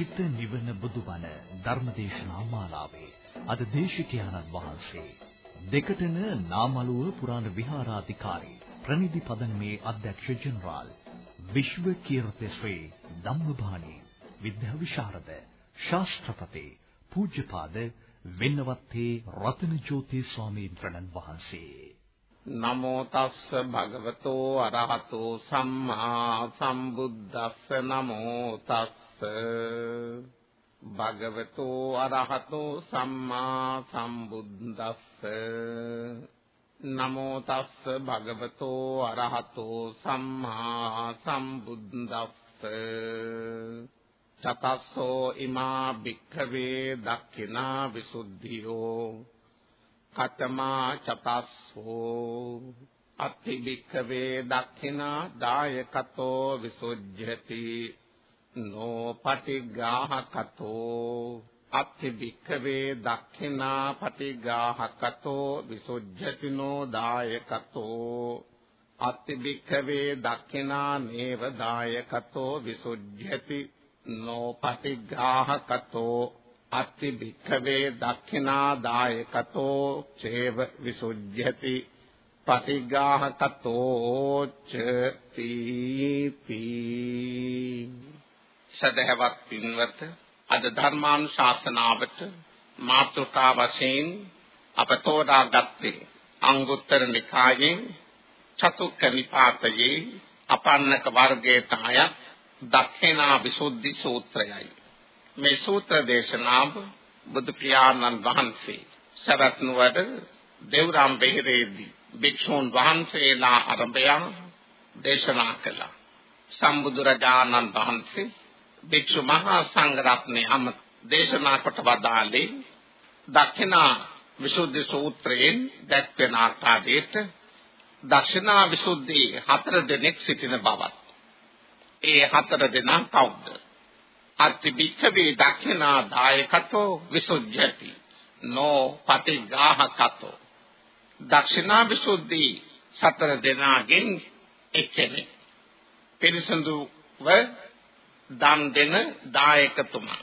චිත්ත නිවන බුදුබණ ධර්මදේශනා මාලාවේ අද දේශිකානන් වහන්සේ දෙකටන නාමලුව පුරාණ විහාරාධිකාරී ප්‍රනිධි පදනමේ අධ්‍යක්ෂ ජෙනරාල් විශ්ව කීර්ති ශ්‍රී ධම්මභාණී විද්‍යා විශාරද ශාස්ත්‍රපති පූජ්‍යපාද වෙන්නවත්තේ රතනජෝති ස්වාමීන් වහන්සේ. නමෝ තස්ස භගවතෝ අරහතෝ සම්මා සම්බුද්දස්ස නමෝ තස්ස භගවතෝ අරහතෝ සම්මා සම්බුද්දස්ස. නමෝ තස්ස භගවතෝ අරහතෝ සම්මා සම්බුද්දස්ස. චතස්සෝ ඉමා භික්ඛවේ දක්ඛිනා විසුද්ධියෝ. කතමා චතස්සෝ අත්ති භික්ඛවේ දක්ඛිනා දායකතෝ විසුද්ධ්‍යති නෝ පටිග්ගාහකතෝ අත්ති භික්ඛවේ දක්ඛිනා පටිග්ගාහකතෝ විසුද්ධ්‍යති නෝ දායකතෝ අත්ති භික්ඛවේ දක්ඛිනා නේව දායකතෝ විසුද්ධ්‍යති නෝපටිග්‍රාහකතෝ අත්ති භික්ඛවේ දක්ඛිනා දායකතෝ චේව විසුද්ධ්‍යති පටිග්‍රාහකතෝ ච තීති සදහවත් පින්වත අද ධර්මානුශාසනාවට මාතෘකා වශයෙන් අප තෝරාගත්තේ අංගුත්තර නිකායේ චතුක්ක නිපාතයේ අපන්නක වර්ගයට අයත් දක්ෂිනා විසුද්ධි සූත්‍රයයි. මේ සූත්‍ර දේශනාව බුදු පියාණන් වහන්සේ සරත් නුවර දේවරාම් බෙහෙරේදී භික්ෂූන් වහන්සේලා ආරම්භයන් දේශනා කළා. සම්බුදුරජාණන් වහන්සේ භික්ෂු මහා සංඝ රත්නය අම දේශනා කොට වදාළේ දක්ෂිනා විසුද්ධි සූත්‍රයෙන් දැක්වෙන ආකාරයට දක්ෂිනා විසුද්ධි හතර දෙනෙක් සිටින බවත් ඒ හතර දෙනා කවුද? අත්ති භික්ඛවේ දක්ඛිනා දායකතෝ විසුද්ධ්‍යති. නෝ පටිඝාහකතෝ. දක්ෂිනා විසුද්ධි සතර දෙනාගෙන් එක්කෙනෙක්. පිරිසඳුව දන් දෙන දායකතුමා.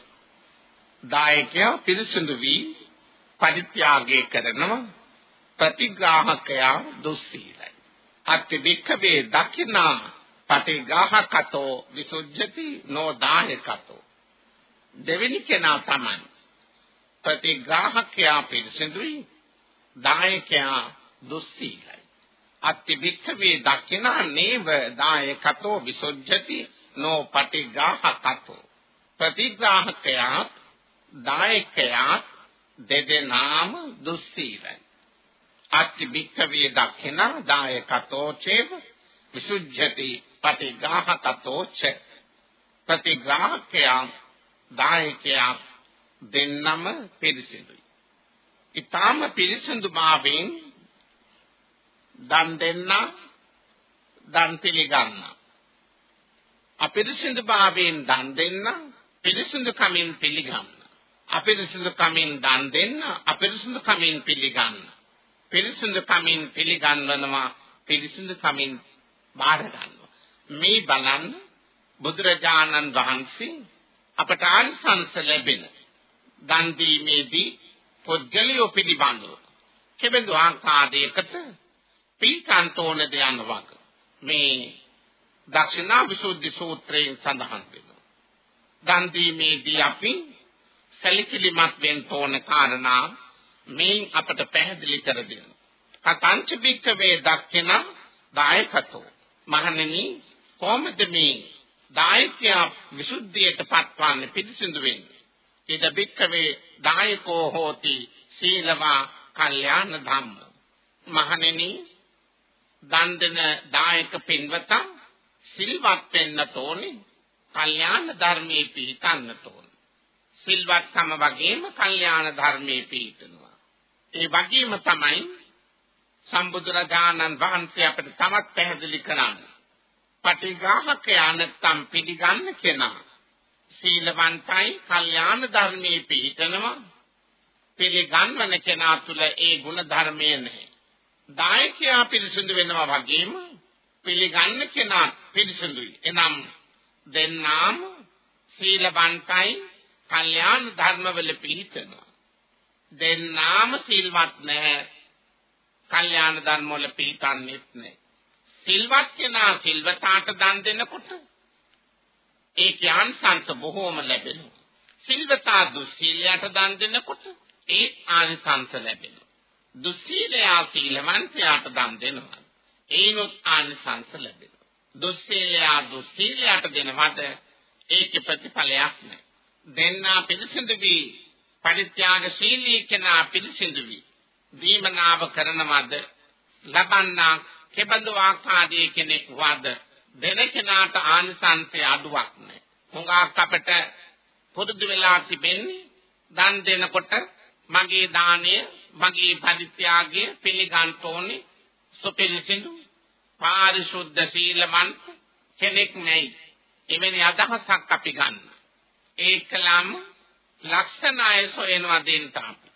දායකයා පිරිසඳු වී පරිත්‍යාගය කරනවා ප්‍රතිග්‍රාහකයා දුස්සීලයි. අත්ති භික්ඛවේ දක්ඛිනා පටිඝාහකතෝ විසුද්ධති නොදායකතෝ දෙවෙනි කෙනා තමයි ප්‍රතිග්‍රාහකයා පිරිසිදුයි දායකයා දුස්සීලයි අත්ති භික්ඛවේ දක්ඛිනා නේව දායකතෝ විසුද්ධති නෝ පටිඝාහකතෝ ප්‍රතිග්‍රාහකයා දායකයා දෙදෙනාම දුස්සීලයි අත්ති භික්ඛවේ දක්ඛිනා දායකතෝ චේව විසුද්ධති පටිඝාහකතෝ ච ප්‍රතිග්‍රාහකයා දායකයා දෙන්නම පිරිසිදුයි. ඊටාම පිරිසිදු භාවයෙන් දන් දෙන්න දන් පිළිගන්න. අපිරිසිදු භාවයෙන් දන් දෙන්න පිරිසිදු කමින් පිළිගන්න. අපිරිසිදු කමින් දන් දෙන්න අපිරිසිදු කමින් පිළිගන්න. පිරිසිදු කමින් පිළිගන්වනවා පිරිසිදු කමින් බාර ගන්නවා. මේ බලන්න බුදුරජාණන් වහන්සේ අපට ආනිසංස ලැබෙන දන් දීමේදී පුද්ගලියෝ පිළිබඳව කෙබඳු ආකාරයකට පිළිකන්ට ඕන දයන වග මේ දක්ෂිනා විසුද්ධි සූත්‍රයෙන් සඳහන් වෙනවා දන් දීමේදී අපි සැලකිලිමත් වෙන්න ඕන කාරණා මේ අපට පැහැදිලි කර දෙනවා කතංච බික්කවේ දක්ෂින දායකතෝ මහණෙනි කොහොමද මේ දායකයා විසුද්ධියට පත්වන්නේ පිරිසිදු වෙන්නේ? ඉද බික්කවේ දායකෝ හෝති සීලවා කල්යාණ ධම්ම. මහණෙනි දන් දෙන දායක පින්වතා සිල්වත් වෙන්න ඕනේ. කල්යාණ ධර්මයේ පිහිටන්න ඕනේ. සිල්වත් සම වගේම කල්යාණ ධර්මයේ පිහිටනවා. ඒ වගේම තමයි සම්බුදුරජාණන් වහන්සේ අපිට තමත් පැහැදිලි කරන්නේ. පටිඝාහකයා නැත්තම් පිළිගන්න කෙනා සීලවන්තයි කල්යාණ ධර්මයේ පිහිටනවා පිළිගන්වන කෙනා තුල ඒ ගුණ ධර්මය නැහැ. දායකයා පිරිසුදු වෙනවා වගේම පිළිගන්න කෙනා පිරිසුදුයි. එනම් දෙන්නාම සීලවන්තයි කල්යාණ ධර්මවල පිහිටනවා. දෙන්නාම සිල්වත් නැහැ. කල්යාණ ධර්මවල පිහිටන්නේත් නැහැ. සිල්වත් කෙනා සිල්වතාට දන් දෙනකොට ඒ ඥානසංස බොහෝම ලැබෙනවා. සිල්වතා දුස්සීලයට දන් දෙනකොට ඒ ආනිසංස ලැබෙනවා. දුස්සීලයා සීලවන්තයාට දන් දෙනවා. ඒනොත් ආනිසංස ලැබෙනවා. දුස්සීලයා දුස්සීලයට දෙනවද ඒකේ ප්‍රතිඵලයක් නැහැ. දෙන්නා පිළිසිඳ වී පරිත්‍යාගශීලී කෙනා පිළිසිඳ වී දීමනාව කරනවද ලබන්නා කෙබඳු ආකාරයේ කෙනෙක් වද දෙන කෙනාට ආනිසංසය අඩුවක් නැහැ. හුඟක් අපට පුරුදු වෙලා තිබෙන්නේ දන් දෙනකොට මගේ දාණය මගේ පරිත්‍යාගය පිළිගන්න ඕනේ සුපිරිසිදු පාරිශුද්ධ සීලමන්ත කෙනෙක් නැයි. එවැනි අදහසක් අපි ගන්න. ඒකලම ලක්ෂණ අය සොයනවා දෙන්න අපි.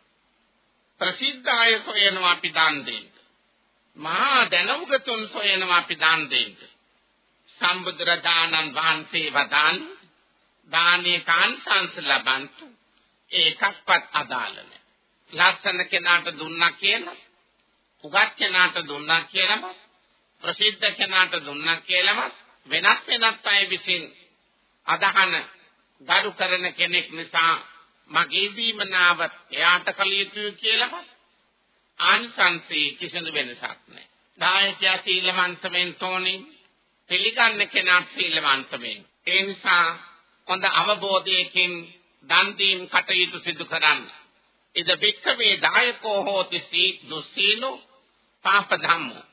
ප්‍රසිද්ධ අය සොයනවා අපි දන් දෙන්න. මහා දැනුගතුන් සොයනවා අපි දන් දෙන්න. සම්බුදුරජාණන් වහන්සේ වදාන් දානේ කාන්සංස ලබන්ත ඒකක්වත් අදාළ නැහැ. ලස්සන කෙනාට දුන්නා කියලා උගත් කෙනාට දුන්නා කියලාම ප්‍රසිද්ධ කෙනාට දුන්නා කියලාම වෙනත් වෙනත් අය විසින් අදහන ගරු කරන කෙනෙක් නිසා මගේ දීමනාව එයාට කළ යුතුයි කියලා ආනිසංසී කිසිදු වෙනසක් නැහැ. දායකයා සීලවන්ත වෙන්න ඕනේ. පිළිගන්න කෙනා සීලවන්ත වෙන්න. ඒ නිසා හොඳ අවබෝධයකින් දන් දීම් කටයුතු සිදු කරන්න. ඉද වික්කවේ දායකෝ හෝති සී දුස්සීලෝ පාප ධම්මෝ.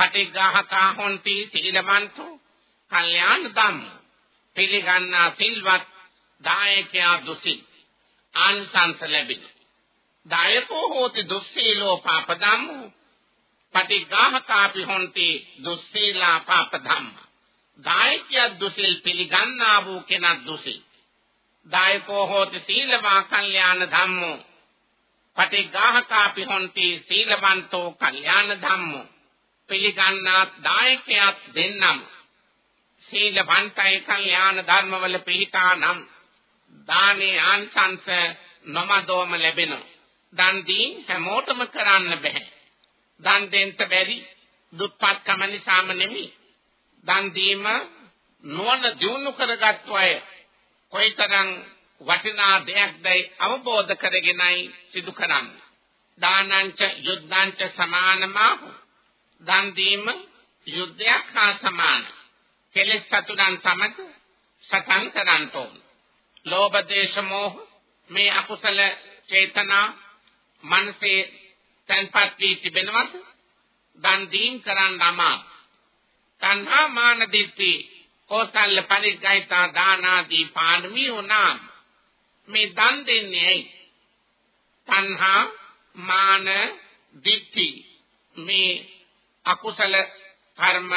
පටිඝාහකා හොන්ති සීලවන්තෝ කල්යාණ ධම්මෝ. පිළිගන්නා සිල්වත් දායකයා දුසිල්. ආනිසංස ලැබෙනවා. දායකෝ හෝති දුස්සීලෝ පාප ධම්මෝ පටිඝාහකාපි හොන්ති දුස්සීලා පාප ධම්ම දායකයා දුසිල් පිළිගන්නා වූ කෙනා දුසිල් දායකෝ හෝති සීලවා කල්යාණ ධම්මෝ පටිඝාහකාපි හොන්ති සීලවන්තෝ කල්යාණ ධම්මෝ පිළිගන්නා දායකයා දෙන්නම සීලවන්තයි කල්යාණ ධර්මවල පිහිටා නම් දානේ ආංශංශ නොමදෝම ලැබෙනවා දන් දී හැමෝටම කරන්න බෑ. දන් දෙන්න බැරි දුප්පත්කම නිසාම නෙමෙයි. දන් දීම නොවන දිනු කරගත්තු අය කොයිතරම් වටිනා දෙයක්දයි අවබෝධ කරගෙනයි සිදු කරන්නේ. දානංච යුද්ධංච සමානමාහු. දන් දීම යුද්ධයක් හා සමාන. කෙලෙස් සතුටන් සමග සතන් කරන්න ඕන. ලෝභ දේශ මොහ මේ අකුසල චේතනා මනසේ තන්පත් වී තිබෙනවද? දන් දීම් කරන්න අමා. තණ්හා මාන දිට්ඨි කෝසල්ල පරිග්ගයිතා දානාදී පාඩමී උනාම්. මේ දන් දෙන්නේ ඇයි? තණ්හා මාන දිට්ඨි මේ අකුසල කර්ම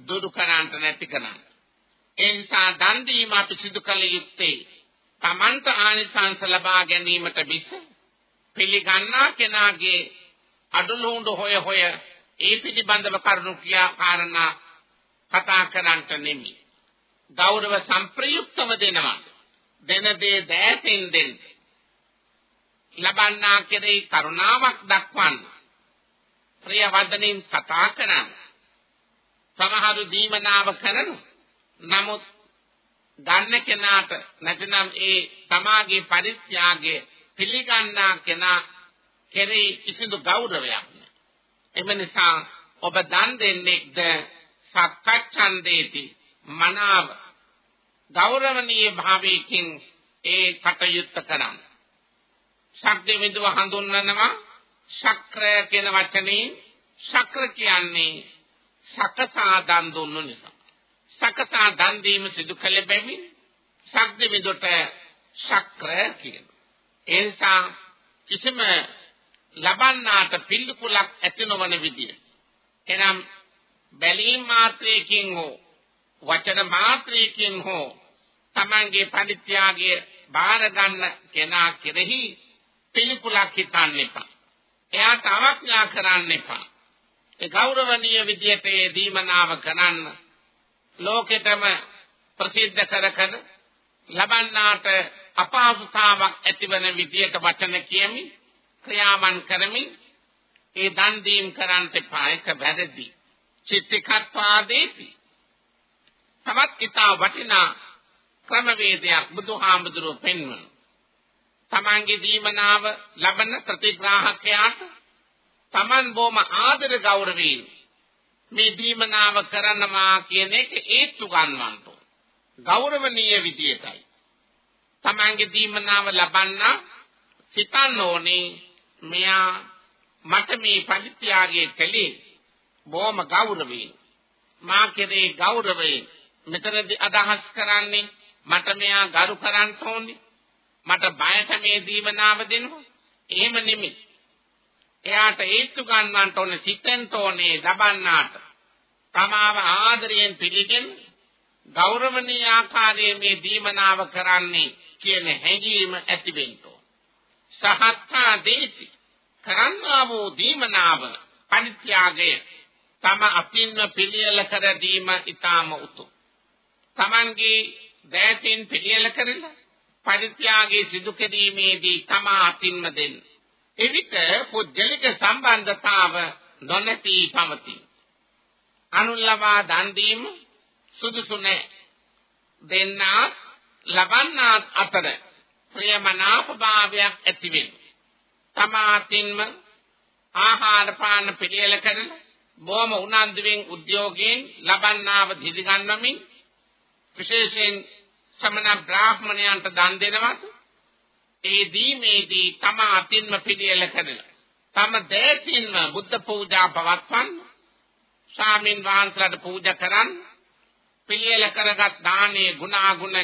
දුරු කරන්නට නැති කරන්න. ඒ නිසා දන් දීම අපි සිදු කළ යුත්තේ තමන්ට ආනිසංස ලබා ගැනීමට මිස පිළිගන්නා කෙනාගේ අඩලුඬ හොය හොය ඒ පිළිබඳව කරුණු කියා කාරණා කතා කරන්නට නෙමෙයි. ගෞරව සම්ප්‍රයුක්තව දෙනවා. දෙන දේ දෑතින් දෙන්න. ලබන්නා කෙරෙහි කරුණාවක් දක්වන්න. ප්‍රිය වදනින් කතා කරන්න. සමහරු දීමනාව කරන නමුත් ගන්න කෙනාට නැතිනම් ඒ තමාගේ පරිත්‍යාගයේ පිළිගන්නා කෙනා කෙරෙහි කිසිදු ගෞරවයක් නැහැ. එම නිසා ඔබ දන් දෙන්නෙක්ද සක්කච්ඡන්දේති මනාව ගෞරවනීය භාවයකින් ඒ කටයුත්ත කරන්න. ශක්ති විදුව හඳුන්වනවා ශක්‍රය කියන වචනේ ශක්‍ර කියන්නේ සකසා දන් දුන්නු නිසා. සකසා දන් දීම සිදු කළ බැවින් ශක්ති විදුට ශක්‍ර කියනවා. ඒ නිසා කිසිම ලබන්නාට පිළිකුලක් ඇති නොවන විදිය. එනම් බැලීම් මාත්‍රයකින් හෝ වචන මාත්‍රයකින් හෝ තමන්ගේ පරිත්‍යාගය බාර ගන්න කෙනා කෙරෙහි පිළිකුලක් හිතන්න එපා. එයාට අවඥා කරන්න එපා. ඒ ගෞරවනීය විදියට ඒ දීමනාව කරන්න. ලෝකෙටම ප්‍රසිද්ධ කරකන ලබන්නාට අපහසුතාවක් ඇතිවන විදියට වචන කියමින් ක්‍රියාවන් කරමින් ඒ දන් දීම් කරන්ට පායක වැරදි. චිත්තිකත්වාදේති. තමත් ඊතා වටිනා ක්‍රමවේදයක් බුදුහාමුදුරුව පෙන්වන තමන්ගේ දීමනාව ලබන ප්‍රතිග්‍රාහකයාට තමන් බොම ආදර ගෞරවයෙන් මේ දීමනාව කරනවා කියන එක ඒත්තු ගන්නවන්ට ගෞරවනීය විදියටයි. තමන්ගේ දීමනාව ලබන්න සිතන්න ඕනේ මෙයා මට මේ පරිත්‍යාගය කළේ බොහොම ගෞරවයෙන් මා කෙරේ ගෞරවයෙන් මෙතනදී අදහස් කරන්නේ මට මෙයා ගරු කරන්න ඕනේ. මට බයට මේ දීමනාව දෙනවා එහෙම නෙමෙයි එයාට ඒත්තු ගන්නවන්ට ඕනේ සිතෙන් ඕනේ ලබන්නාට තමාව ආදරයෙන් පිළිගෙන ගෞරවනීය ආකාරයේ මේ දීමනාව කරන්නේ කියන හැඟීම ඇති වෙන්න ඕන. සහත්තා දේති කරන්නා වූ දීමනාව පරිත්‍යාගය තම අපින්ම පිළියෙල කර දීම ඊටම උතුම්. Tamange දෑතින් පිළියෙල කරලා පරිත්‍යාගයේ සිදු කිරීමේදී තම අතින්ම දෙන්න. එවිට පුද්ගලික සම්බන්ධතාව නොනැති පවතී. අනුල්ලවා දන් දීම සුදුසු නැහැ. දෙන්නා ලබන්නා අතර ප්‍රියමනාප භාවයක් ඇති වෙනවා. තමාතින්ම ආහාර පාන පිළියෙල කරන බොහොම උනන්දුවෙන් උද්‍යෝගයෙන් ලබන්නාව දිදිගන්වමින් විශේෂයෙන් සමන බ්‍රාහ්මණයන්ට දන් දෙනවත් ඒ දීමේදී තම අතින්ම පිළියෙල කරලා තම දෑතින්ම බුද්ධ පූජා පවත්වන්න ස්වාමින් වහන්සේලාට පූජා කරන්න පිළියෙල කරගත් දානයේ ගුණාගුණ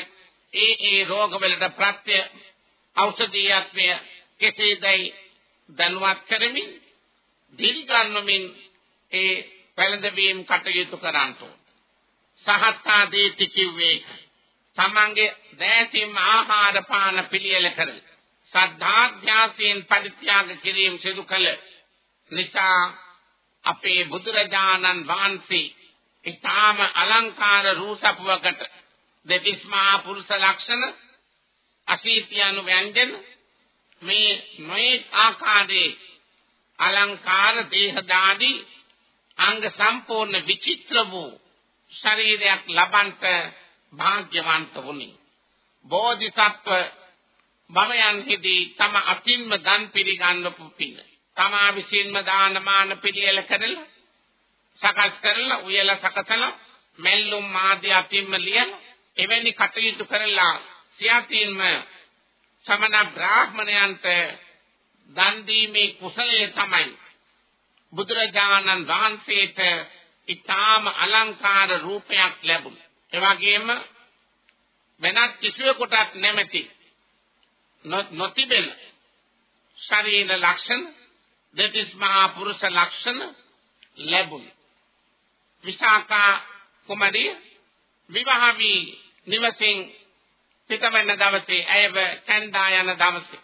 ඒ ඒ රෝගවලට ප්‍රත්‍ය ඖෂධීයත්වය කෙසේදයි දැනුවත් කරමින් දීර්ඝන්නමින් ඒ පැලඳවීම් කටයුතු කරන්ට සහත්තා දීති කිව්වේ තමන්ගේ දෑතිම් ආහාර පාන පිළියෙල කර සද්ධාධ්‍යාසයෙන් පරිත්‍යාග කිරීම සිදු කළ නිසා අපේ බුදුරජාණන් වහන්සේ ඊටාම අලංකාර රූසපුවකට දෙතිස්මා පුරුෂ ලක්ෂණ අසීතියනු ව්‍යංජන මේ නොයේ ආකාරයේ අලංකාර දේහදාදී අංග සම්පූර්ණ විචිත්‍ර වූ ශරීරයක් ලබන්ට භාග්‍යවන්ත වුනි බෝධිසත්ව භවයන්හිදී තම අතින්ම දන් පිළිගන්නපු පින. තමා විසින්ම දානමාන පිළියෙල කරලා සකස් කරලා උයලා සකසලා මෙල්ලුම් මාදී අතින්ම ලියලා එවැනි කටයුතු කරලා සියතින්ම සමන බ්‍රාහ්මණයන්ට දන් දීමේ කුසලයේ තමයි. බුදුරජාණන් වහන්සේට ඊටාම අලංකාර රූපයක් ලැබුණා. ඒ වගේම වෙනත් කිසිවෙකුටත් නැමැති නොතිබෙන ශරීර ලක්ෂණ දෙතිස් මහා පුරුෂ ලක්ෂණ ලැබුණා. විශාකා කුමරිය විවාහ වී නිවසින් පිටවෙන දවසේ ඇයව කැන්දා යන දවසේ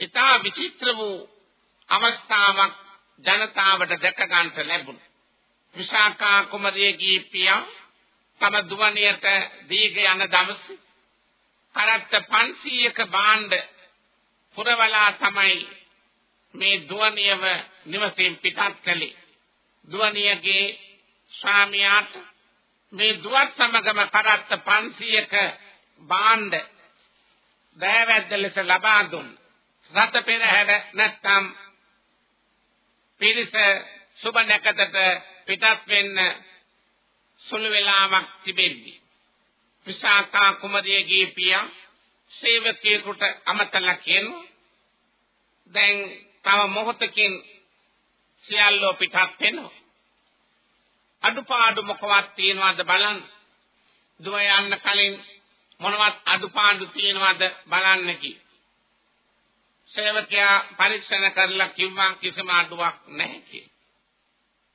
ඊටා විචිත්‍ර වූ අවස්ථාවක් ජනතාවට දැක ගන්නට ලැබුණා. විශාකා කුමරියගේ පියා තම දුවණියට දීග යන දවසේ කරත්ත 500ක භාණ්ඩ පුරවලා තමයි මේ දුවණියව නිවසින් පිටත් කළේ. දුවණියගේ ස්වාමියාට මේ දුවත් සමගම කරත්ත 500ක භාණ්ඩ දෑවැද්ද ලෙස ලබා දුන් රත පෙරහැර නැත්තම් පිරිස සුබ නැකතට පිටත් වෙන්න සුළු වේලාවක් තිබෙද්දී විසාකා කුමරියගේ පියා සේවකයෙකුට අමතලා කියනවා දැන් තව මොහොතකින් සියල්ලෝ පිටත් වෙනවා. අඩුපාඩු මොකවත් තියනවද බලන්න. දුව යන්න කලින් මොනවත් අඩුපාඩු තියනවද බලන්න කි සේවකයා පරීක්ෂණ කරලා කිව්වා කිසිම අඩුවක් නැහැ කි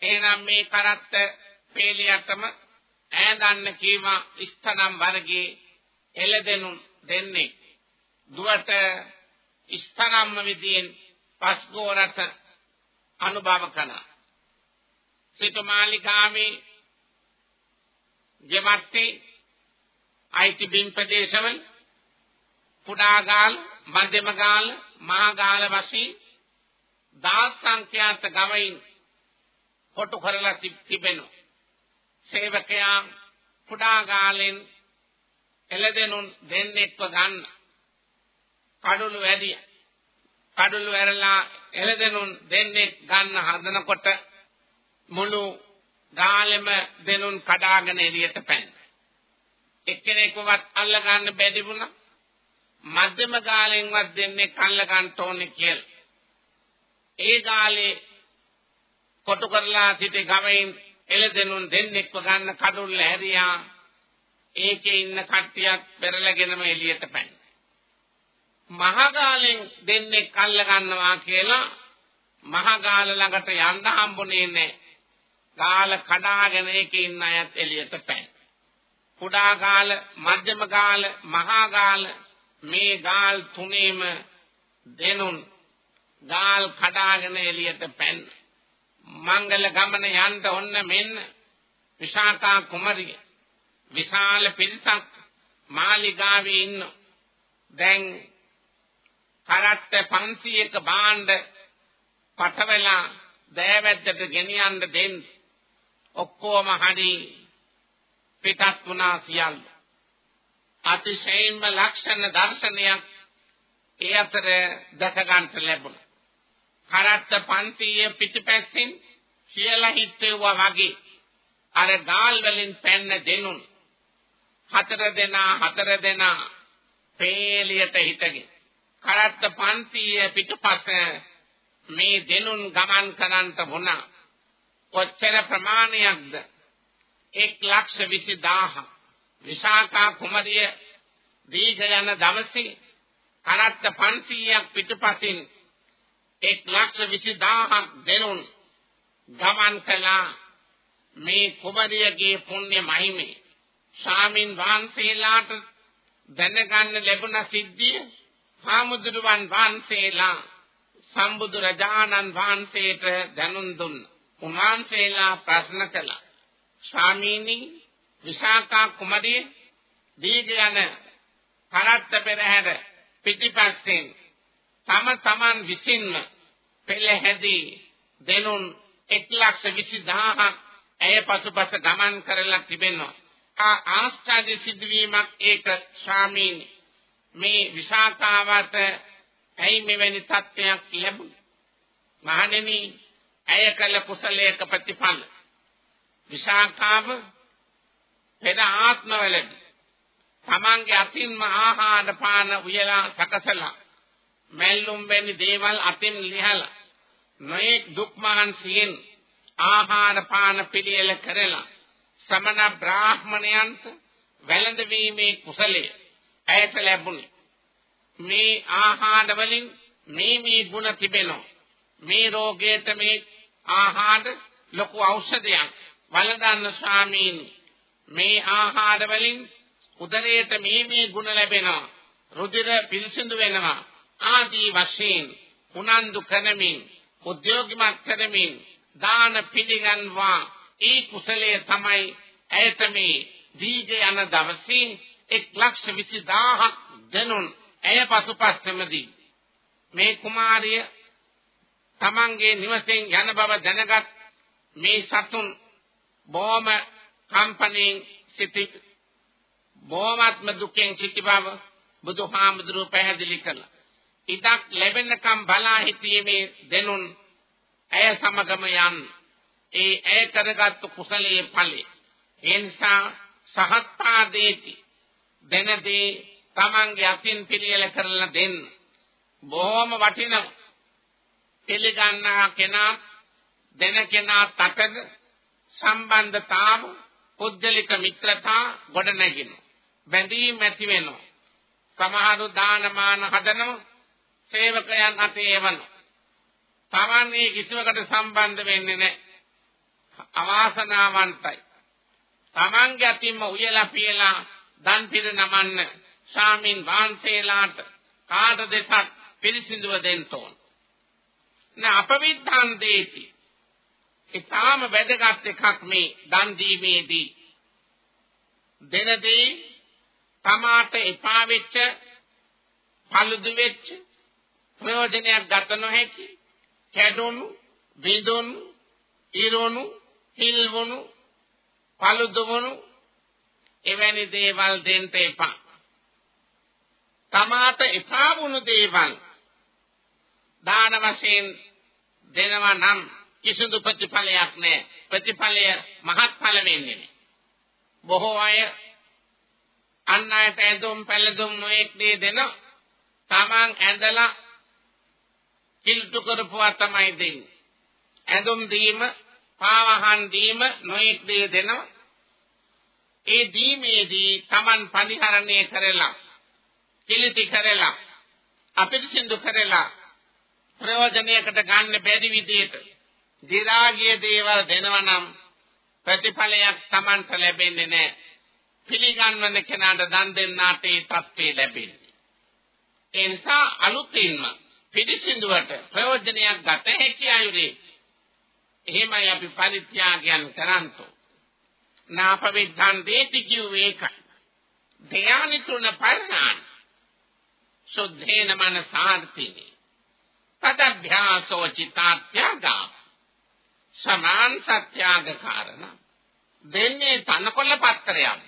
එහෙනම් මේ කරත්ත පේලියටම ඈඳන්න කීවා ස්තනම් වර්ගයේ එළදෙනු දෙන්නේ දුවට ස්තනම්ම විදියෙන් පස්ගෝරස අනුභව කළා සිටු මාලිකාවේ ගෙමත්තේ අයිති බිම් ප්‍රදේශවල කුඩා ගාල, මධ්‍යම ගාල, මහා ගාල වශයෙන් දාස් සංඛ්‍යාත ගවයින් කොටු කරලා තිබෙනවා. සේවකයා කුඩා ගාලෙන් එළදෙනුන් දෙන්නෙක්ව ගන්න. කඩළු වැඩි. කඩළු ඇරලා එළදෙනුන් දෙන්නෙක් ගන්න හදනකොට මුළු ගාලෙම දෙනුන් කඩාගෙන එළියට පැන. එක්කෙනෙක්වත් අල්ල ගන්න බැරි වුණා. මධ්‍යම ගාලෙන්වත් දෙන්නේ කල්ල ගන්න ඕනේ කියලා. ඒ ගාලේ කොටු කරලා සිටි ගමෙන් එළදෙනුන් දෙන්නෙක්ව ගන්න කඩුල්ල හැරියා. ඒකේ ඉන්න කට්ටියක් පෙරලගෙනම එළියට පැන්න. මහගාලෙන් දෙන්නෙක් අල්ල ගන්නවා කියලා මහගාල ළඟට යන්න හම්බුනේ නැහැ. ගාල කඩාගෙන ඒකේ ඉන්න අයත් එළියට පැන්න. කුඩා ගාල, මධ්‍යම ගාල, මහා ගාල මේ ගාල් තුනේම දෙනුන් ගාල් කඩාගෙන එළියට පැන්න. මංගල ගමන යන්න ඔන්න මෙන්න විශාකා කුමරිය. විශාල පිරිසක් මාලිගාවේ ඉන්න. දැන් කරත්ත 500ක බාණ්ඩ පටවලා දෑවැද්දට ගෙනියන්න දෙන්න. ඔක්කොම හරි පිටත් වුණා සියල්ල. අතිශයින්ම ලක්ෂණ දර්ශනයක් ඒ අතර දැක ගන්නට ලැබුණා. කරත්ත 500 පිටිපැස්සෙන් කියලා හිටෙව්වා වගේ. අර ගාල් වලින් පැන්න දෙනුන් හතර දෙනා හතර දෙනා පේලියට හිටගෙන. කරත්ත 500 පිටපස මේ දෙනුන් ගමන් කරන්ට වුණා. කොච්චර ප්‍රමාණයක්ද? 120000 විශාඛා කුමරිය දීඝ යන දවසේ කරත්ත 500ක් පිටපසින් එක් ලක්ෂ විසි දාහක් දෙනුන් ගමන් කළා මේ කුමරියගේ පුණ්‍ය මහිමේ ස්වාමින් වහන්සේලාට දැනගන්න ලැබුණ සිද්ධිය හාමුදුරුවන් වහන්සේලා සම්බුදු රජාණන් වහන්සේට දැනුම් දුන්න. උන්වහන්සේලා ප්‍රශ්න කළා. ස්වාමීනි විශාකා කුමරිය දීග යන කරත්ත පෙරහැර පිටිපස්සෙන් තම තමන් විසින්ම පෙළ හැදී දෙනුන් 120000ක් ඇය පසුපස ගමන් කරලා තිබෙනවා. ආ ආශ්චර්ය සිදුවීමක් ඒක ස්වාමීනි මේ විසාකාවට ඇයි මෙවැනි තත්ත්වයක් ලැබුණේ? මහණෙනි ඇය කළ කුසලයක ප්‍රතිඵල. විසාකාව පෙර ආත්මවලදී තමන්ගේ අතින්ම ආහාර පාන උයලා සකසලා මැල්ලුම් වැනි දේවල් අතින් ලිහලා නොයෙක් දුක් මහන්සියෙන් ආහාර පාන පිළියෙල කරලා සමන බ්‍රාහ්මණයන්ට වැළඳීමේ කුසලය ඇයට ලැබුණේ. මේ ආහාර වලින් මේ මේ ගුණ තිබෙනවා. මේ රෝගයට මේ ආහාර ලොකු ඖෂධයක්. වළඳන්න ස්වාමීනි මේ ආහාර වලින් උදරයට මේ මේ ගුණ ලැබෙනවා. රුධිර පිරිසිදු වෙනවා. ආදී වශයෙන් උනන්දු කරමින් උද්‍යෝගිමත් කරමින් දාන පිළිගන්වා ඒ කුසලයේ තමයි ඇයට මේ දීජ යන දවසේ 120000ක් දෙනුන් ඇය පසුපස්සෙමදී මේ කුමාරිය තමන්ගේ නිවසෙන් යන බව දැනගත් මේ සතුන් බොහොම කම්පණයෙන් සිටි බොහොමත්ම දුකෙන් සිටි බව බුදුහාමුදුරුවෝ පැහැදිලි කළා. ඉදක් ලැබෙනකම් බලා හිටීමේ දෙනුන් ඇය සමගම යන්. ඒ ඇය කරගත් කුසලයේ ඵලෙ ඒ නිසා සහත්පාදේති දෙනදී තමන්ගේ අතින් පිළියෙල කරලා දෙන්න බොහොම වටිනා පිළිගන්නා කෙනා දෙන කෙනා තකද සම්බන්ධතාව පුද්ගලික මිත්‍රතා ගොඩ නැගිනු බැඳීම් ඇති වෙනවා. සමහරු දානමාන හදනවා. සේවකයන් අතේ එවන. Taman මේ කිසිවකට සම්බන්ධ වෙන්නේ නැහැ. අවාසනාවන්තයි. Tamanගේ අතින්ම උයලා පියලා දන් පිර නමන්න ස්වාමින් වහන්සේලාට කාට දෙසක් පිරිසිදුව දෙන්න ඕන. න අපවිද්ධාන් දේති. ඊටාම වැදගත් එකක් මේ දන් දීමේදී. දෙනදී තමාට එපා වෙච්ච paludu වෙච්ච ප්‍රයෝජනයක් ගත නොහැකි කැඩුණු බිඳුණු ඉරුණු හිල්වුණු paludu වුණු එවැනි දේවල් දෙන්න එපා තමාට එපා වුණු දේවල් දාන වශයෙන් දෙනවා නම් කිසිදු ප්‍රතිඵලයක් නැහැ. ප්‍රතිඵලය මහත්ඵල වෙන්නේ නැහැ. බොහෝ අය අන් අයට ඇඳුම් පැළඳුම් නොඑක් දේ දෙන තමන් ඇඳලා කිල්තු කරපුවා තමයි දෙන්නේ. ඇඳුම් දීම, පාවහන් දීම නොඑක් දේ දෙනවා. ඒ දීමේදී තමන් පරිහරණය කරලා කිලිති කරලා අපිරිසිදු කරලා ප්‍රයෝජනයකට ගන්න බැරි විදිහට දිරාගිය දේවල් දෙනවා නම් ප්‍රතිඵලයක් Tamanට ලැබෙන්නේ නැහැ. පිළිගන්වන කෙනාට දන් දෙන්නාට ඒ තත්ත්වය ලැබෙන්නේ. ඒ නිසා අලුතින්ම පිළිසිඳුවට ප්‍රයෝජනයක් ගත හැකි අයුරේ එහෙමයි අපි පරිත්‍යාගයන් කරන්තෝ. නාපවිද්ධන් දේති කිව්වේ ඒකයි. ධ්‍යානි තුන පරණාන. සුද්ධේන මනසාර්ථිනේ. තදභ්‍යාසෝ චිතාත්‍යාගා සමාන් සත්‍යාග කාරණා දෙන්නේ තනකොළ පත්‍රයක්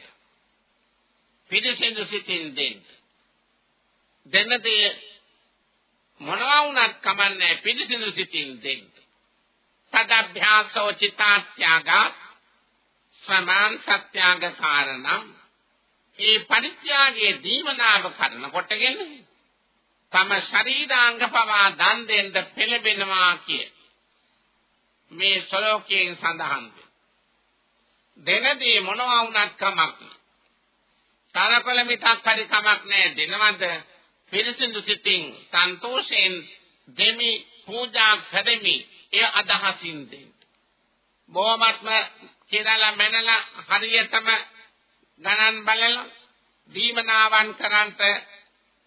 පිළිසිඳු සිටින් දෙන්න දෙන්න දේ මොනවා වුණත් කමන්නේ පිළිසිඳු සිටින් දෙන්න. තදභ්‍යාසෝ චිතාත්‍යාග සමාන් සත්‍යාග කාරණා ඒ පරිත්‍යාගයේ දීමනාව කරන කොටගෙන තම ශරීරාංග පවා දන් දෙන්න පෙළඹෙනවා කිය. මේ ශ්ලෝකයෙන් සඳහන් දෙනදී මොනවා වුණත් කමක් තරකොළ මිටක් හරි කමක් නැහැ දෙනවද? පිරිසිදු සිතින් සන්තෝෂයෙන් දෙමි පූජා කරමි. එය අදහසින් දෙන්න බොහොමත්ම කියලා මැනලා හරියටම ගණන් බලලා දීමනාවන් කරන්ට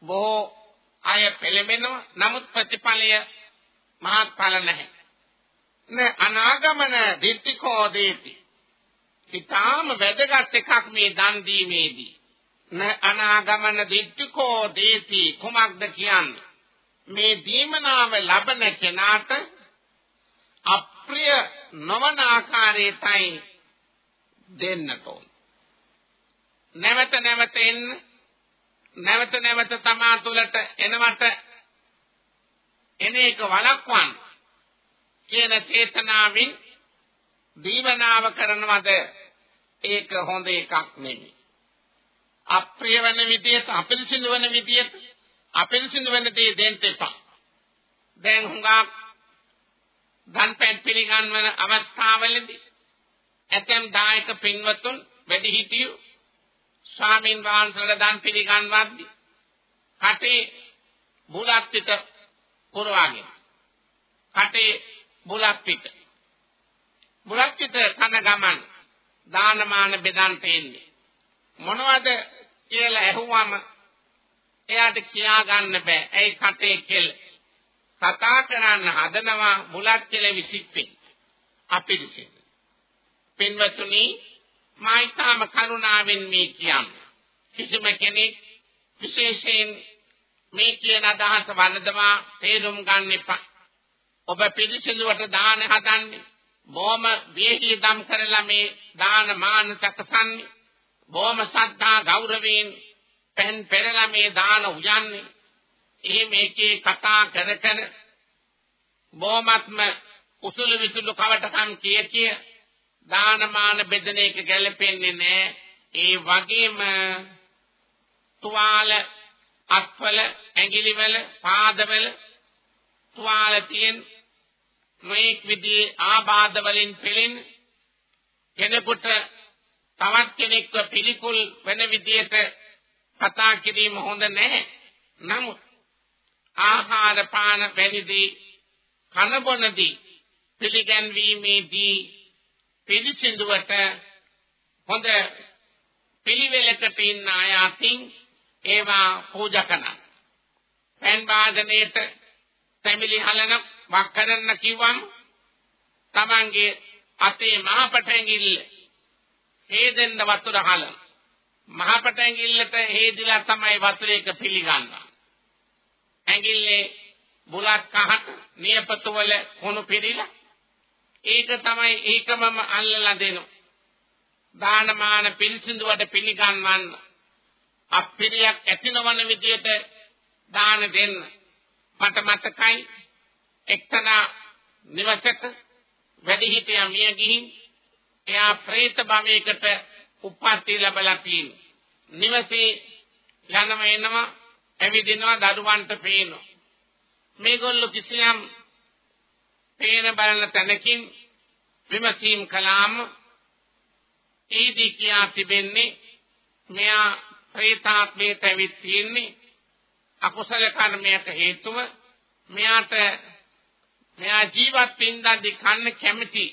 බොහෝ අය පෙළඹෙනවා. නමුත් ප්‍රතිඵලය මහත්ඵල නැහැ. න අනාගමන දිට්ඨිකෝ දේති. ඊටාම වැදගත් එකක් මේ දන් දීමේදී. න අනාගමන දිට්ඨිකෝ දේති කුමක්ද කියන්නේ? මේ දීමනාව ලබන කෙනාට අප්‍රිය නොවන ආකාරයටයි දෙන්නට ඕන. නැවත නැවත එන්න නැවත නැවත තමා තුළට එනවට එන එක වළක්වන්න කියන චේතනාවෙන් දීවනාව කරනවද? ඒක හොඳ එකක් නෙමෙයි. අප්‍රිය වෙන විදියට අපිරිසිදු වෙන විදියට අපිරිසිදු වෙන දේ දෙන්න එපා. දැන් හුඟක් ධන් පැන් පිළිගන්වන අවස්ථාවලදී ඇතැම් දායක පින්වතුන් වැඩිහිටියෝ ස්වාමින් වහන්සේලා දන් පිළිගන්වද්දී කටේ බුලත් පිට පුරවාගෙන කටේ බුලත් පිට. බුලත් පිට කන ගමන් දානමාන බෙදන් තේන්නේ මොනවද කියලා ඇහුවම එයාට කියා ගන්න බෑ. ඇයි කටේ කෙල්? කතා කරන්න හදනවා බුලත් කෙල විසිප්පේ. අපිරිසිදු පින්වතුනි මා ඊටම කරුණාවෙන් මේ කියන්නේ. කිසිම කෙනෙක් විශේෂයෙන් මේ කියන අදහස වරදවා තේරුම් ගන්න එපා. ඔබ පිළිසිඳුවට දාන හදන්නේ. බොහොම වේහිදම් කරලා මේ දාන මාන සකසන්නේ. බොහොම සද්ධා ගෞරවයෙන් පෙන් පෙරලා මේ දාන උයන්නේ එහෙම එකේ කතා කර කර බොහොමත්ම උසුළු විසුළු කවටකම් කිය කිය දානමාන බෙදෙන එක ගැලපෙන්නේ නැහැ. ඒ වගේම තුවාල අත්වල ඇඟිලිවල පාදවල තුවාල තියෙන මේක් විදිහේ ආබාධ වලින් පෙළෙන කෙනෙකුට තවත් කෙනෙක්ව පිළිකුල් වෙන විදිහට කතා කිරීම හොඳ නැහැ. නමුත් ආහාර පාන වැනිදී කන බොනදී පිළිගැන්වීමේදී පිළිසිඳුවට හොඳ පිළිවෙලකට ඉන්න අය අතින් ඒවා පූජා කරනවා. පෑන් වාදනයේට තැමිලි හලන වක් කරන්න කිව්වම තමන්ගේ අතේ මහපටැඟිල්ල හේදෙන්න වතුර හලන. මහපටැඟිල්ලට හේදිලා තමයි වතුර එක පිළිගන්නවා. ඇඟිල්ලේ බුලත් කහට නියපතු වල කුණු පිරීලා ඒක තමයි ඒකමම අල්ලලා දෙනු. දානමාන පිළිසිඳුවට පිළිගන්වන්න. අප්පිරියක් ඇතිනවන විදියට දාන දෙන්න. මට මතකයි එක්තනා නිවසක වැඩිහිටියා මිය ගිහින් එයා പ്രേත භවයකට උප්පත්ති ලැබලා තියෙනවා. නිවසේ යනම එනවා ඇවිදිනවා දරුවන්ට පේනවා. මේගොල්ලෝ කිසියම් පේන බලන තැනකින් විමසීම් කළාම ඒදී කියා තිබෙන්නේ මෙයා ප්‍රේතාත්මයට ඇවිත් තියෙන්නේ අකුසල කර්මයක හේතුව මෙයාට මෙයා ජීවත් වෙන්නදී කන්න කැමති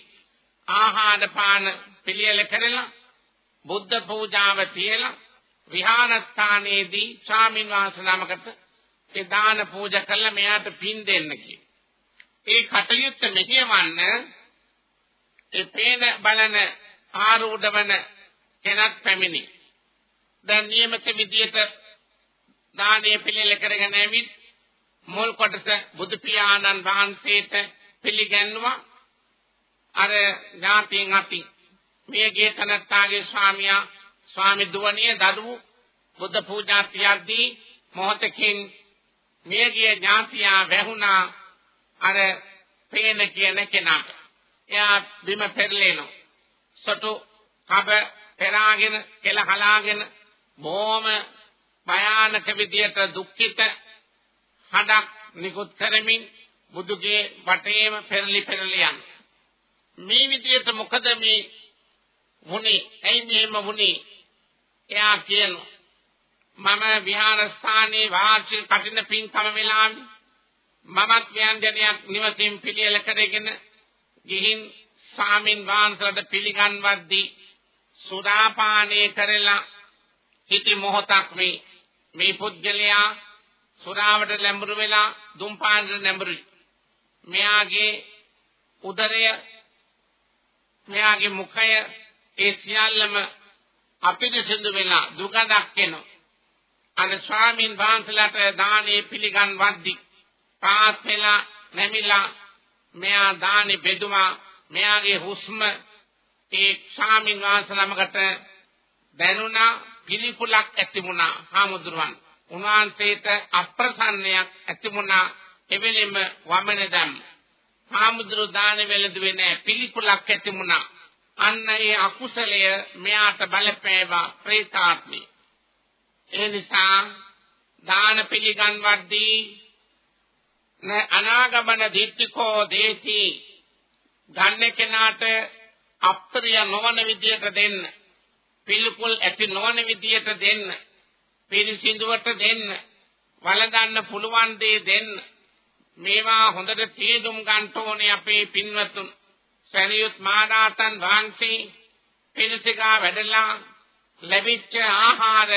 ආහාර පාන පිළියෙල කරලා බුද්ධ පූජාව තියලා විහාරස්ථානයේදී ස්වාමින් වහන්සේ නමකට ඒ දාන පූජා කළා මෙයාට පින් දෙන්න කියලා. ඒ කටයුත්ත මෙහෙවන්න ඒ පේන බලන ආරූඪවන කෙනත් පැමිණි. දැන් නියමිත විදියට දානීය පිළිල කරගෙන ඇවිත් මුල් කොටස බුදු පියාණන් වහන්සේට පිළිගන්නවා. අර ඥාතීන් අපි මේ ගේ තනත්තාගේ ස්වාමියා ස්වාමි දුවණිය දරුවෝ බුද්ධ පූජා තියද්දී මොහොතකින් මියගිය ඥාතියා වැහුණා අර පේන කියන කෙනාට. එයා බිම පෙරලෙනවා. සොටු කබ පෙරාගෙන කෙල හලාගෙන බොහොම භයානක විදියට දුක්ඛිත හඩක් නිකුත් කරමින් බුදුගේ වටේම පෙරලි පෙරලි යන මේ විදියට මොකද මේ වුනේ ඇයි මෙහෙම වුනේ එයා කියනවා මම විහාරස්ථානයේ වාර්ෂික කටින පින්කම වෙලාවේ මමත් ව්‍යංජනයක් නිවසින් පිළියෙල කරගෙන ගිහින් ස්වාමින් වහන්සේට පිළිගන්වද්දී සුදාපානය කරලා හිටි මොහොතක් මේ මේ පුද්ගලයා සුරාවට ලැඹුරු වෙලා දුම්පානට ලැඹුරුයි මෙයාගේ උදරය මෙයාගේ මුඛය ඒ සියල්ලම අපිරිසිදු වෙලා දුකක් එනවා අර ස්වාමින් වහන්සේලාට දානේ පිළිගන්වද්දී පාත් වෙලා නැමිලා මෙයා දානේ බෙදුමා මෙයාගේ හුස්ම ඒ ස්වාමින් වහන්සේ ළමකට දැනුණා පිළිකුලක් ඇති වුණා හාමුදුරුවන්. උන්වහන්සේට අප්‍රසන්නයක් ඇති වුණා. එවෙලෙම වමන දැම්. හාමුදුරු දාන වෙලදුවේ නැහැ පිළිකුලක් ඇති වුණා. අන්න ඒ අකුසලය මෙයාට බලපෑවා ප්‍රේතාත්මී. ඒ නිසා දාන පිළිගන්වද්දී අනාගමන දිට්ඨිකෝ දේසී. ගන්න කෙනාට අප්‍රිය නොවන විදියට දෙන්න. පිළිකුල් ඇති නොවන විදියට දෙන්න. පිරිසිදුවට දෙන්න. වළඳන්න පුළුවන් දේ දෙන්න. මේවා හොඳට තේරුම් ගන්න ඕනේ අපේ පින්වතුන්. සරියුත් මහරහතන් වහන්සේ පිරිසිගා වැඩලා ලැබිච්ච ආහාර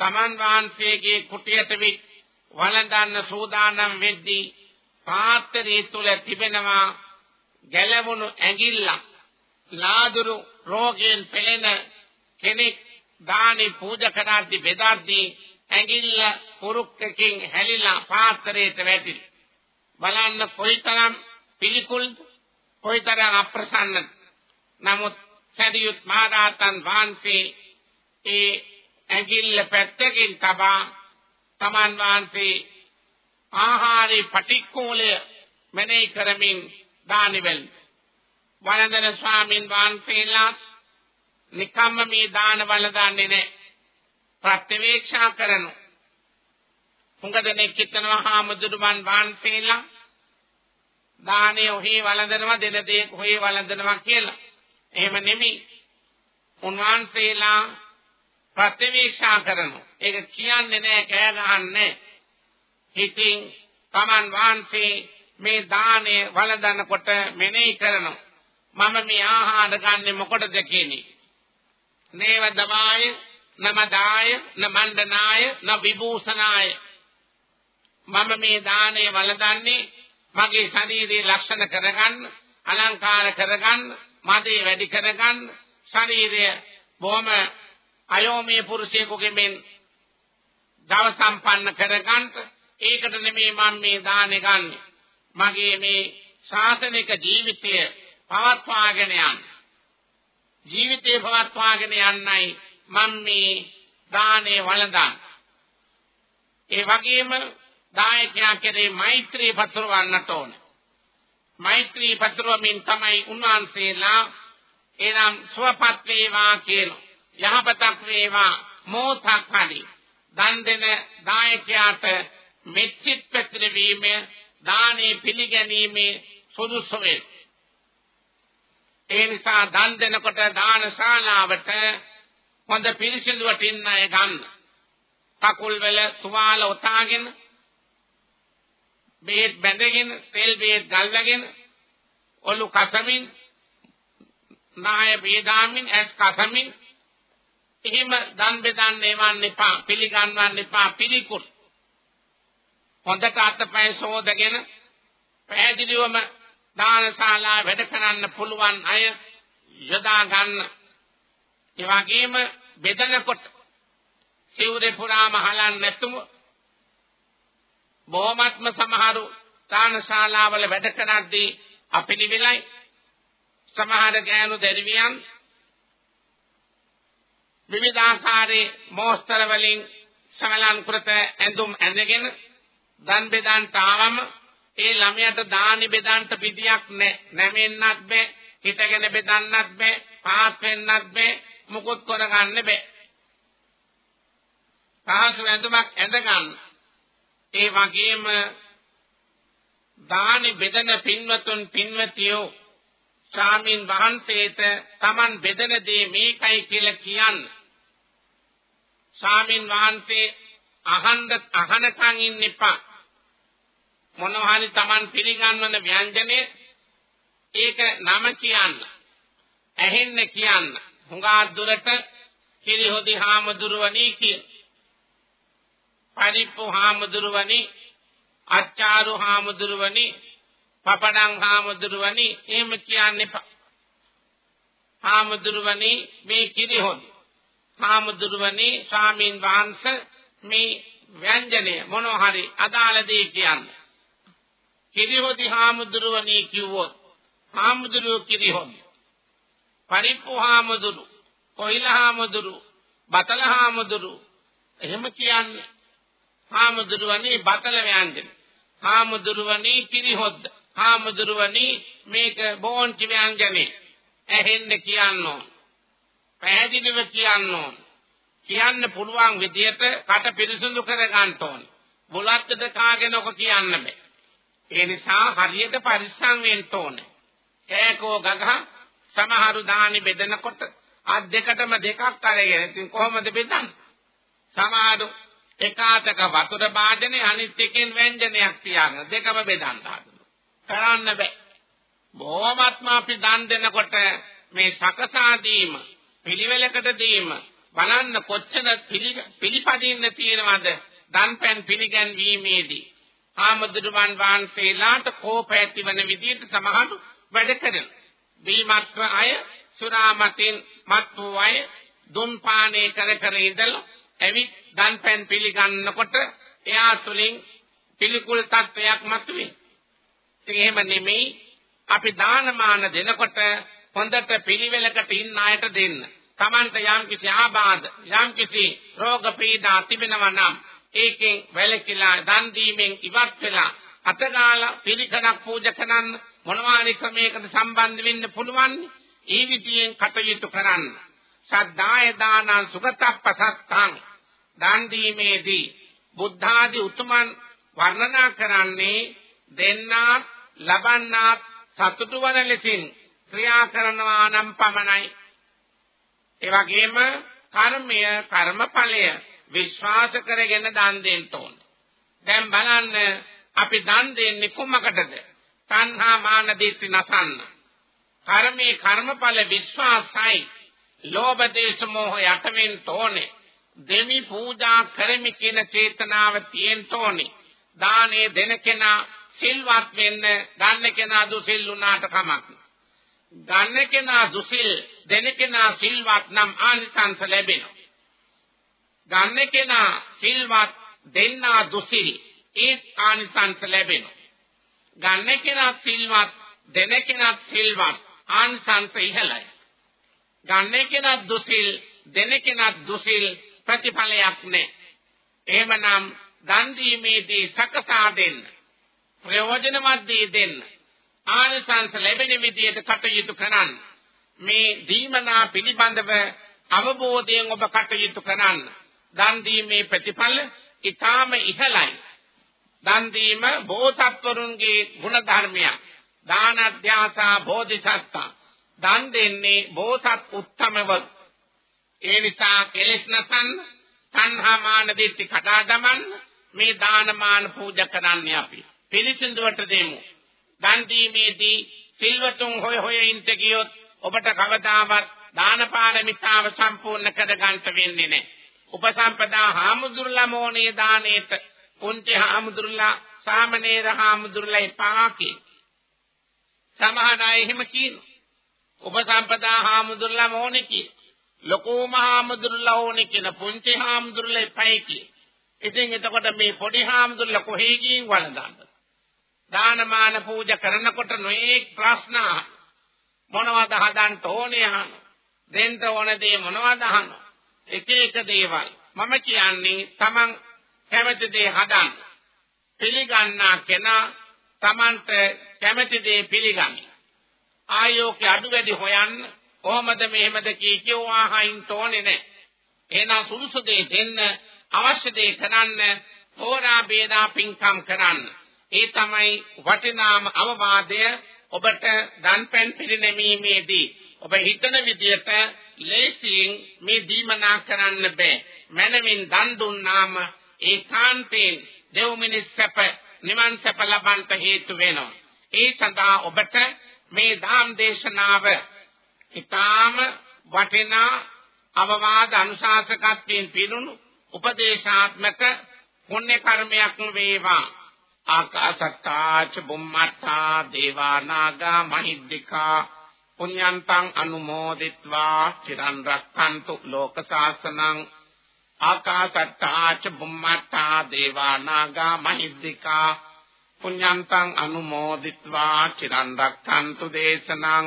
තමන් වහන්සේගේ කුටියට විත් වළඳන්න සූදානම් වෙද්දී පාත්‍රයේ තුල තිබෙනවා ගැලවුණු ඇඟිල්ලක්. ලාදුරු රෝගයෙන් පෙළෙන කෙනෙක් දානි පූජා කරද්දී බෙදද්දී ඇඟිල්ල පුරුක්කකින් හැලිලා පාත්‍රයට වැටිලි බලන්න කොයිතරම් පිළිකුල්ද කොයිතරම් අප්‍රසන්නද නමුත් සරියුත් මහරහතන් වහන්සේ ඒ ඇඟිල්ල පැත්තකින් තබා තමන් වහන්සේ ආහාරේ පටික්කෝලය මෙනෙහි කරමින් දානිවල්. වළඳන ස්වාමින් වහන්සේලා නිකම්ම මේ දාන වළඳන්නේ නැහැ. ප්‍රත්‍යවේක්ෂා කරනු හුඟ දෙනෙක් හිතනවා හාමුදුරුවන් වහන්සේලා දානේ ඔහි වළඳනවා දෙන දේ ඔහි වළඳනවා කියලා එහෙම නෙමෙයි උන්වහන්සේලා ප්‍රතිවීක්ෂා කරනවා. ඒක කියන්නේ නෑ කෑ ගහන්නේ. හිතින් Taman වහන්සේ මේ දාණය වළඳනකොට මෙනෙහි කරනවා. මම මේ ආහාර ගන්නෙ මොකටද කියන්නේ? නේව දමාය නමදාය නමණ්ඩනාය නවිභූෂනාය මම මේ දාණය වළඳන්නේ මගේ ශරීරයේ ලක්ෂණ කරගන්න අලංකාර කරගන්න මදේ වැඩි කරගන්න ශරීරය බොහොම අයෝමී පුරුෂයෙකුගේ මෙන් දව සම්පන්න කරගන්න ඒකට නෙමෙයි මම මේ දානේ ගන්නෙ. මගේ මේ ශාසනික ජීවිතය පවත්වාගෙන යන්න. ජීවිතේ පවත්වාගෙන යන්නයි මම මේ දානේ වළඳන්නේ. ඒ වගේම දායකයා කෙරේ මෛත්‍රී පතුරවන්නට ඕන. මෛත්‍රී පතුරවමින් තමයි උන්වහන්සේලා එනම් සුවපත් වේවා කියන යහපතක් වේවා මොහොතක් හරි දන් දෙන දායකයාට මෙච්චිත් පැතිරවීම දානේ පිළිගැනීමේ සුදුසු වේ. ඒ නිසා දන් දෙනකොට දාන ශාලාවට හොඳ පිරිසිදුවට ඉන්න අය ගන්න. කකුල් වල තුවාල ඔතාගෙන බේත් බැඳගෙන තෙල් බේත් ගල්වගෙන ඔලු කසමින් නාය බේදාමින් ඇස් කසමින් එහෙම දන් බෙදන්න එවන්න එපා පිළිගන්වන්න එපා පිළිකුල්. හොඳට අතපය සෝදගෙන පැහැදිලිවම දානශාලා වැඩ කරන්න පුළුවන් අය යොදා ගන්න. ඒ වගේම බෙදනකොට සිවුරේ පුරාම හලන්න නැතුව බොහොමත්ම සමහරු දානශාලාවල වැඩ කරද්දී අපිලිවෙලයි සමහර ගෑනු දෙවියන් විවිධාකාරයේ මෝස්තර වලින් සමලන් කෘත ඇඳුම් ඇඳගෙන දන් බෙදන්ට ආවම ඒ ළමයට දානි බෙදන්ට පිටියක් නැහැ නැමෙන්නත් බෑ හිටගෙන බෙදන්නත් බෑ පාස් වෙන්නත් බෑ මුකුත් කරගන්න බෑ. පහසු ඇඳුමක් ඇඳ ගන්න ඒ වගේම දානි බෙදන පින්වතුන් පින්වතියෝ ස්වාමින් වහන්සේට Taman බෙදන දේ මේකයි කියලා කියන්න. ස්වාමින් වහන්සේ අහන්න අහනකන් ඉන්න එපා. මොනවා හරි Taman පිළිගන්වන ව්‍යංජනේ ඒක නම කියන්න. ඇහෙන්න කියන්න. හුඟා දුරට කිරිහොදි හාමුදුරුවනි කියන. පරිප්පු හාමුදුරුවනි අච්චාරු හාමුදුරුවනි පපඩම් හාමුදුරුවනි එහෙම කියන්න එපා. හාමුදුරුවනි මේ කිරිහොදි. හාමුදුරුවනි ස්වාමීන් වහන්සේ මේ ව්‍යංජනය මොනවා හරි අදාළ දේ කියන්න. කිරිහොදි හාමුදුරුවනි කිව්වොත් හාමුදුරුව කිරිහොදි. පරිප්පු හාමුදුරු, කොයිල හාමුදුරු, බතල හාමුදුරු එහෙම කියන්නේ. හාමුදුරුවනි බතල ව්‍යංජන. හාමුදුරුවනි කිරිහොද්ද. හාමුදුරුවනි මේක බෝන්චි ව්‍යංජනේ ඇහෙන්න කියන්න ඕන. පැහැදිලිව කියන්න ඕන. කියන්න පුළුවන් විදියට කට පිරිසුදු කර ගන්න ඕන. බුලත්තට කාගෙන ඔක කියන්න බෑ. ඒ නිසා හරියට පරිස්සම් වෙන්න ඕනේ. කෑකෝ ගගහ සමහරු දානි බෙදනකොට අත් දෙකටම දෙකක් අරගෙන ඉතින් කොහොමද බෙදන්නේ? සමහරු එකාතක වතුර භාජනේ අනිත් එකෙන් ව්‍යංජනයක් තියාගෙන දෙකම බෙදන්න හදනවා. කරන්න බෑ. බොහොමත්ම අපි දන් දෙනකොට මේ සකසා දීම පිළිවෙලකට දීම බලන්න කොච්චර පිළිපදින්න තියෙනවද දන්පැන් පිළිගැන්වීමේදී ආමදුරුවන් වහන්සේලාට කෝප ඇතිවන විදිහට සමහරු වැඩ කරනවා. බීමත්ව අය සුරාමතින් මත් වූ අය දුන් පානේ කර කර ඉඳලා ඇවිත් දන්පැන් පිළිගන්නකොට එයා තුලින් පිළිකුල් තත්වයක් මතුවේ. ඉතින් එහෙම නෙමෙයි අපි දානමාන දෙනකොට හොඳට පිළිවෙලකට ඉන්න අයට දෙන්න. Tamanta යම් කිසි ආබාධ යම් කිසි රෝග පීඩා තිබෙනවා නම් ඒකෙන් වැළකීලා දන් දීමෙන් ඉවත් වෙලා අතගාලා පිළිකරක් පූජා කරන්න මොනවාරි ක්‍රමයකට සම්බන්ධ වෙන්න පුළුවන්. ඒ විදියෙන් කටයුතු කරන්න. සද්ධාය දානං සුගතප්පසත්තං දන් දීමේදී බුද්ධාදී උතුමන් වර්ණනා කරන්නේ දෙන්නා ලබන්නා සතුටු වන ලෙසින් ක්‍රියා කරනවා නම් පමණයි. ඒ වගේම කර්මය කර්මඵලය විශ්වාස කරගෙන දන් දෙන්න ඕන. දැන් බලන්න අපි දන් දෙන්නේ කොමකටද? තණ්හා මාන දිට්ඨි නසන්න. කර්මේ කර්මඵල විශ්වාසයි. ලෝභ දේශ මොහ යටවෙන්න ඕනේ. දෙමි පූජා කරමි කියන චේතනාව තියෙන්න ඕනේ. දානේ දෙන කෙනා සිල්වත් වෙන්න ගන්න කෙනා දුසිල් වුණාට කමක් ගන්න කෙනා දුසිල් දෙන කෙනා සිල්වත් නම් ආනිසංස ලැබෙනවා. ගන්න කෙනා සිල්වත් දෙන්නා දුසිල් ඒ ආනිසංස ලැබෙනවා. ගන්න කෙනා සිල්වත්, දෙන කෙනා සිල්වත් ආනිසංස ඉහළයි. ගන්න කෙනා දුසිල්, දෙන කෙනා දුසිල් ප්‍රතිඵලයක් නැහැ. එහෙමනම් දන් දීමේදී සකසා දෙන්න. ප්‍රයෝජනවත් දී දෙන්න. ආනිසංස ලැබෙන විදිහට කටයුතු කරන්න. මේ දීමනා පිළිබඳව අවබෝධයෙන් ඔබ කටයුතු කරන්න. දන් දීමේ ප්‍රතිඵල ඊටාම ඉහළයි. දන් දීම බෝසත්වරුන්ගේ ගුණ ධර්මයක්. දාන අධ්‍යාසා බෝධිසත්තා. දන් දෙන්නේ බෝසත් උත්තමව. ඒ නිසා කෙලෙස් නසන්න, තණ්හා මාන දිට්ඨි කඩා දමන්න මේ දානමාන පූජා කරන්නේ අපි. පිළිසිඳුවට දෙමු. දන් දීමේදී සිල්වතුන් හොය හොය ඉඳ ගියොත් ඔබට කවදාවත් දාන පාරමිතාව සම්පූර්ණ කර ගන්නට වෙන්නේ නැහැ. උපසම්පදා හාමුදුරුලා මොනේ දානෙට පුංචි හාමුදුරුලා සාමණේර හාමුදුරුලා එපා කි. සමහර අය එහෙම කියනවා. උපසම්පදා හාමුදුරුලා මොනේ කි. ලොකෝ මහාමුදුරුලා ඕනේ කියන පුංචි හාමුදුරුලා එපයි කි. ඉතින් එතකොට මේ පොඩි හාමුදුරුලා කොහේ ගින් වළඳන්නද? දානමාන පූජා කරනකොට නොඑක් ප්‍රශ්න මොනවද හදන්න ඕනේ අහන. දෙන්න ඕන දේ මොනවද අහන. එක එක දේවල්. මම කියන්නේ Taman කැමති දේ හදන්න. පිළිගන්නා කෙනා Tamanට කැමති දේ පිළිගනි. ආයෝක අඩු වැඩි හොයන්න කොහොමද මෙහෙමද කී කියවා හයින් තෝනේ නැහැ. එහෙනම් සුදුසු දේ දෙන්න අවශ්‍ය දේ කරන්න හෝරා බේදා පින්කම් කරන්න. ඒ තමයි වටිනාම අවවාදය ඔබට දන්පැන් පිරිනැමීමේදී ඔබ හිතන විදිහට ලේසියෙන් මේ දීමනා කරන්න බෑ. මනමින් දන් දුන්නාම ඒකාන්තයෙන් දෙව් මිනිස් සැප නිවන් සැප ලබන්ට හේතු වෙනවා. ඒ සඳහා ඔබට මේ ධම් දේශනාව ඊටාම වටිනා අවවාද අනුශාසකත්වයෙන් පිරුණු උපදේශාත්මක පුණ්‍ය කර්මයක් වේවා ආකාසත්තාච බුම්මත්තා දේවානාගා මහිද්దికා පුඤ්ඤන්තං අනුමෝදිත්වා චිරන් රක්칸තු ලෝක සාසනං. ආකාසත්තාච බුම්මත්තා දේවානාගා මහිද්దికා පුඤ්ඤන්තං අනුමෝදිත්වා චිරන් රක්칸තු දේශනං.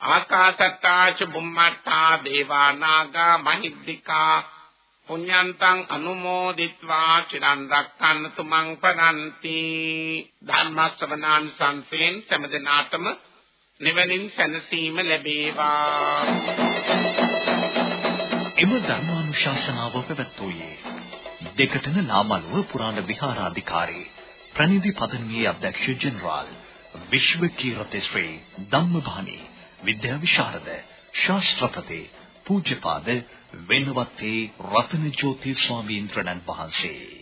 ආකාසට්ටාච බුම්මට්ටා දේවානාගා මහිද්దికා පුඤ්ඤන්තං අනුමෝදිත්වා චිරන් රක්ඛන්තු මං පරන්ති ධර්ම ශ්‍රවණාන් සංසෙන් සමදනාතම නිවනින් සැනසීම ලැබේවා. එම ධර්මානුශාසනාව පැවැත්වුවේ දෙකටන නාමලුව පුරාණ විහාරාධිකාරී ප්‍රනිධි පදනමේ අධ්‍යක්ෂ ජෙනරාල් විශ්වකීර්ති ශ්‍රී ධම්මභානි විද්‍යා විශාරද ශාස්ත්‍රපති පූජ්‍යපාද වෙනවත්තේ රතනජෝති ස්වාමීන් වහන්සේ.